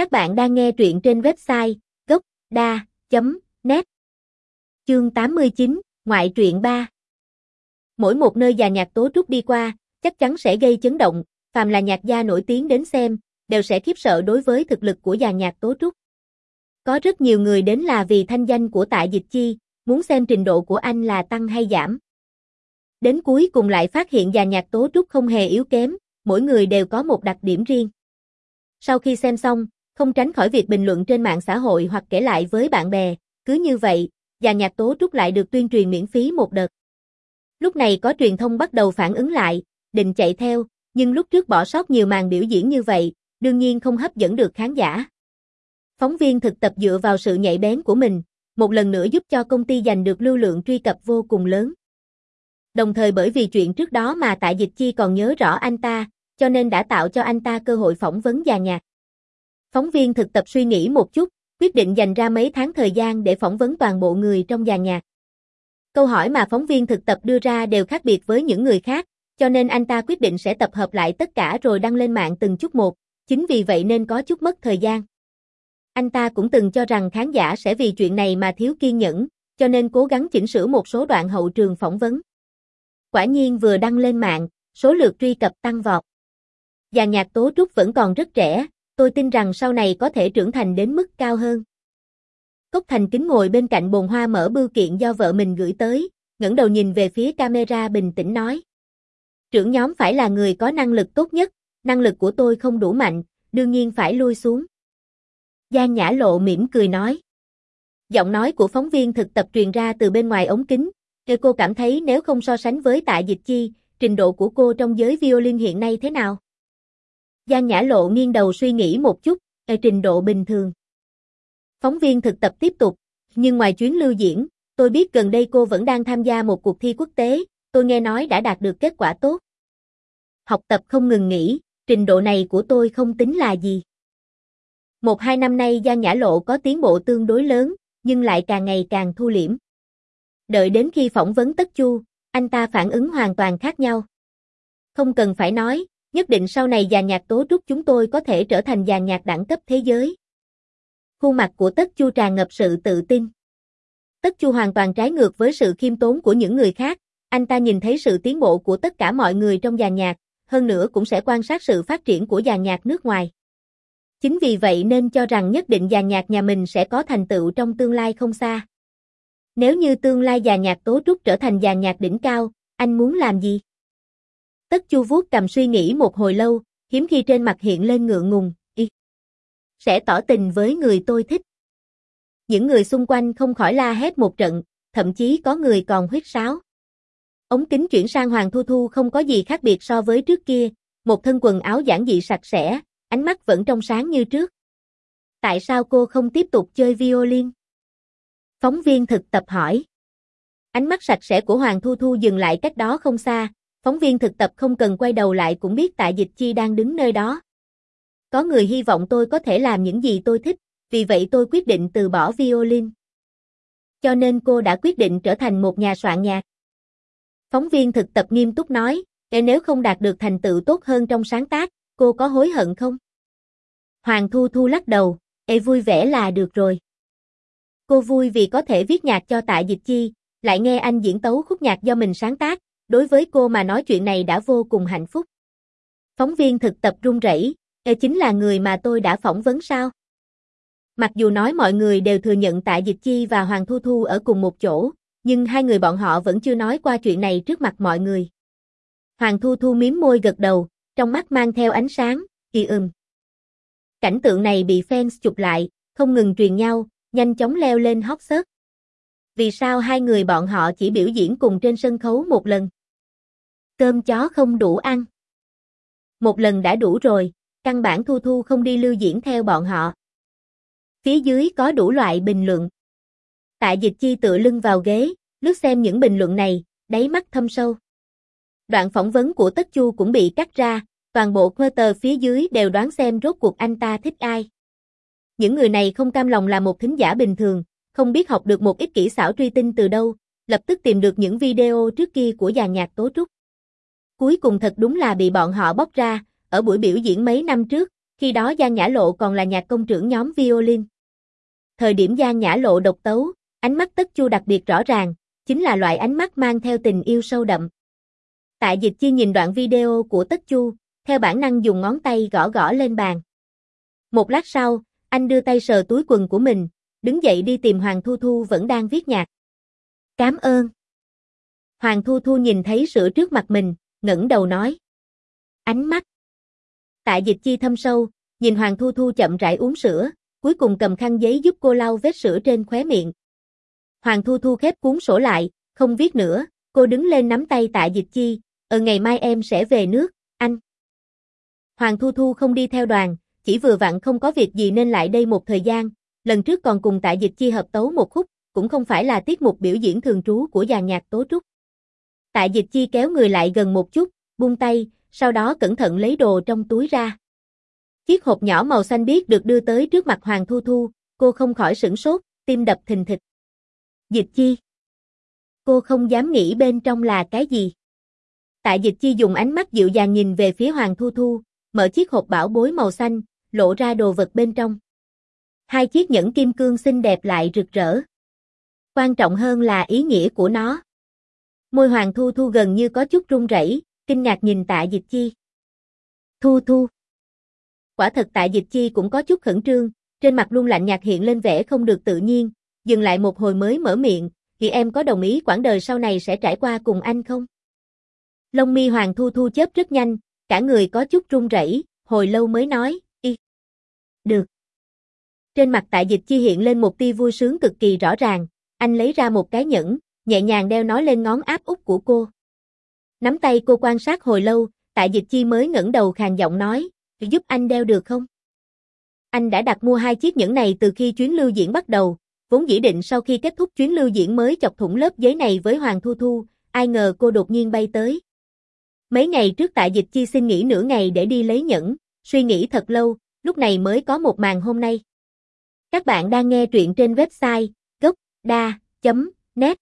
Các bạn đang nghe truyện trên website gốc.da.net Chương 89, Ngoại truyện 3 Mỗi một nơi già nhạc tố trúc đi qua, chắc chắn sẽ gây chấn động, phàm là nhạc gia nổi tiếng đến xem, đều sẽ khiếp sợ đối với thực lực của già nhạc tố trúc. Có rất nhiều người đến là vì thanh danh của tại dịch chi, muốn xem trình độ của anh là tăng hay giảm. Đến cuối cùng lại phát hiện già nhạc tố trúc không hề yếu kém, mỗi người đều có một đặc điểm riêng. Sau khi xem xong, không tránh khỏi việc bình luận trên mạng xã hội hoặc kể lại với bạn bè, cứ như vậy, già nhạc tố trúc lại được tuyên truyền miễn phí một đợt. Lúc này có truyền thông bắt đầu phản ứng lại, định chạy theo, nhưng lúc trước bỏ sót nhiều màn biểu diễn như vậy, đương nhiên không hấp dẫn được khán giả. Phóng viên thực tập dựa vào sự nhạy bén của mình, một lần nữa giúp cho công ty giành được lưu lượng truy cập vô cùng lớn. Đồng thời bởi vì chuyện trước đó mà tại dịch chi còn nhớ rõ anh ta, cho nên đã tạo cho anh ta cơ hội phỏng vấn già nhạc. Phóng viên thực tập suy nghĩ một chút, quyết định dành ra mấy tháng thời gian để phỏng vấn toàn bộ người trong già nhạc. Câu hỏi mà phóng viên thực tập đưa ra đều khác biệt với những người khác, cho nên anh ta quyết định sẽ tập hợp lại tất cả rồi đăng lên mạng từng chút một, chính vì vậy nên có chút mất thời gian. Anh ta cũng từng cho rằng khán giả sẽ vì chuyện này mà thiếu kiên nhẫn, cho nên cố gắng chỉnh sửa một số đoạn hậu trường phỏng vấn. Quả nhiên vừa đăng lên mạng, số lượt truy cập tăng vọt. Già nhạc tố trúc vẫn còn rất trẻ, tôi tin rằng sau này có thể trưởng thành đến mức cao hơn. Cốc Thành kính ngồi bên cạnh bồn hoa mở bưu kiện do vợ mình gửi tới, ngẩng đầu nhìn về phía camera bình tĩnh nói. Trưởng nhóm phải là người có năng lực tốt nhất, năng lực của tôi không đủ mạnh, đương nhiên phải lui xuống. Giang Nhã Lộ mỉm cười nói. Giọng nói của phóng viên thực tập truyền ra từ bên ngoài ống kính, để cô cảm thấy nếu không so sánh với Tạ dịch chi, trình độ của cô trong giới violin hiện nay thế nào? Giang Nhã Lộ nghiêng đầu suy nghĩ một chút, ở trình độ bình thường. Phóng viên thực tập tiếp tục, nhưng ngoài chuyến lưu diễn, tôi biết gần đây cô vẫn đang tham gia một cuộc thi quốc tế, tôi nghe nói đã đạt được kết quả tốt. Học tập không ngừng nghỉ, trình độ này của tôi không tính là gì. Một hai năm nay Giang Nhã Lộ có tiến bộ tương đối lớn, nhưng lại càng ngày càng thu liễm. Đợi đến khi phỏng vấn Tất Chu, anh ta phản ứng hoàn toàn khác nhau. Không cần phải nói, nhất định sau này già nhạc tố trúc chúng tôi có thể trở thành già nhạc đẳng cấp thế giới. Khuôn mặt của Tất Chu tràn ngập sự tự tin. Tất Chu hoàn toàn trái ngược với sự khiêm tốn của những người khác, anh ta nhìn thấy sự tiến bộ của tất cả mọi người trong già nhạc, hơn nữa cũng sẽ quan sát sự phát triển của già nhạc nước ngoài. Chính vì vậy nên cho rằng nhất định già nhạc nhà mình sẽ có thành tựu trong tương lai không xa. Nếu như tương lai già nhạc tố trúc trở thành già nhạc đỉnh cao, anh muốn làm gì? Tất chu vuốt cầm suy nghĩ một hồi lâu, hiếm khi trên mặt hiện lên ngượng ngùng, y. Sẽ tỏ tình với người tôi thích. Những người xung quanh không khỏi la hét một trận, thậm chí có người còn huyết sáo. Ống kính chuyển sang Hoàng Thu Thu không có gì khác biệt so với trước kia, một thân quần áo giản dị sạch sẽ, ánh mắt vẫn trong sáng như trước. Tại sao cô không tiếp tục chơi violin? Phóng viên thực tập hỏi. Ánh mắt sạch sẽ của Hoàng Thu Thu dừng lại cách đó không xa, phóng viên thực tập không cần quay đầu lại cũng biết tại dịch chi đang đứng nơi đó. Có người hy vọng tôi có thể làm những gì tôi thích, vì vậy tôi quyết định từ bỏ violin. Cho nên cô đã quyết định trở thành một nhà soạn nhạc. Phóng viên thực tập nghiêm túc nói, nếu không đạt được thành tựu tốt hơn trong sáng tác, cô có hối hận không? Hoàng Thu Thu lắc đầu, ê vui vẻ là được rồi. Cô vui vì có thể viết nhạc cho tại dịch chi, lại nghe anh diễn tấu khúc nhạc do mình sáng tác, đối với cô mà nói chuyện này đã vô cùng hạnh phúc. Phóng viên thực tập run rẩy, ê chính là người mà tôi đã phỏng vấn sao? Mặc dù nói mọi người đều thừa nhận tại dịch chi và Hoàng Thu Thu ở cùng một chỗ, nhưng hai người bọn họ vẫn chưa nói qua chuyện này trước mặt mọi người. Hoàng Thu Thu miếm môi gật đầu, trong mắt mang theo ánh sáng, kỳ ừm. Cảnh tượng này bị fans chụp lại, không ngừng truyền nhau, nhanh chóng leo lên hot search. Vì sao hai người bọn họ chỉ biểu diễn cùng trên sân khấu một lần? Cơm chó không đủ ăn. Một lần đã đủ rồi, căn bản Thu Thu không đi lưu diễn theo bọn họ. Phía dưới có đủ loại bình luận. Tại dịch chi tựa lưng vào ghế, lướt xem những bình luận này, đáy mắt thâm sâu. Đoạn phỏng vấn của Tất Chu cũng bị cắt ra, toàn bộ tờ phía dưới đều đoán xem rốt cuộc anh ta thích ai. Những người này không cam lòng là một thính giả bình thường, không biết học được một ít kỹ xảo truy tinh từ đâu, lập tức tìm được những video trước kia của già nhạc tố trúc. Cuối cùng thật đúng là bị bọn họ bóc ra, ở buổi biểu diễn mấy năm trước, Khi đó Giang Nhã Lộ còn là nhạc công trưởng nhóm violin. Thời điểm Giang Nhã Lộ độc tấu, ánh mắt Tất Chu đặc biệt rõ ràng, chính là loại ánh mắt mang theo tình yêu sâu đậm. Tại dịch chi nhìn đoạn video của Tất Chu, theo bản năng dùng ngón tay gõ gõ lên bàn. Một lát sau, anh đưa tay sờ túi quần của mình, đứng dậy đi tìm Hoàng Thu Thu vẫn đang viết nhạc. Cảm ơn. Hoàng Thu Thu nhìn thấy sữa trước mặt mình, ngẩng đầu nói. Ánh mắt. Tại dịch chi thâm sâu, nhìn Hoàng Thu Thu chậm rãi uống sữa, cuối cùng cầm khăn giấy giúp cô lau vết sữa trên khóe miệng. Hoàng Thu Thu khép cuốn sổ lại, không viết nữa, cô đứng lên nắm tay tạ dịch chi, ở ngày mai em sẽ về nước, anh. Hoàng Thu Thu không đi theo đoàn, chỉ vừa vặn không có việc gì nên lại đây một thời gian, lần trước còn cùng tại dịch chi hợp tấu một khúc, cũng không phải là tiết mục biểu diễn thường trú của dàn nhạc tố trúc. Tại dịch chi kéo người lại gần một chút, buông tay, sau đó cẩn thận lấy đồ trong túi ra. Chiếc hộp nhỏ màu xanh biếc được đưa tới trước mặt Hoàng Thu Thu, cô không khỏi sửng sốt, tim đập thình thịch. Dịch chi. Cô không dám nghĩ bên trong là cái gì. Tại dịch chi dùng ánh mắt dịu dàng nhìn về phía Hoàng Thu Thu, mở chiếc hộp bảo bối màu xanh, lộ ra đồ vật bên trong. Hai chiếc nhẫn kim cương xinh đẹp lại rực rỡ. Quan trọng hơn là ý nghĩa của nó. Môi Hoàng Thu Thu gần như có chút run rẩy, kinh ngạc nhìn Tạ Dịch Chi. Thu Thu. Quả thật Tạ Dịch Chi cũng có chút khẩn trương, trên mặt luôn lạnh nhạt hiện lên vẻ không được tự nhiên, dừng lại một hồi mới mở miệng, thì em có đồng ý quãng đời sau này sẽ trải qua cùng anh không? Lông mi Hoàng Thu Thu chớp rất nhanh, cả người có chút run rẩy, hồi lâu mới nói, y. Được. Trên mặt Tạ dịch chi hiện lên một tia vui sướng cực kỳ rõ ràng, anh lấy ra một cái nhẫn, nhẹ nhàng đeo nó lên ngón áp út của cô. Nắm tay cô quan sát hồi lâu, tại dịch chi mới ngẩng đầu khàn giọng nói, giúp anh đeo được không? Anh đã đặt mua hai chiếc nhẫn này từ khi chuyến lưu diễn bắt đầu, vốn dĩ định sau khi kết thúc chuyến lưu diễn mới chọc thủng lớp giấy này với Hoàng Thu Thu, ai ngờ cô đột nhiên bay tới. Mấy ngày trước tại dịch chi xin nghỉ nửa ngày để đi lấy nhẫn, suy nghĩ thật lâu, lúc này mới có một màn hôm nay. Các bạn đang nghe truyện trên website gocda.net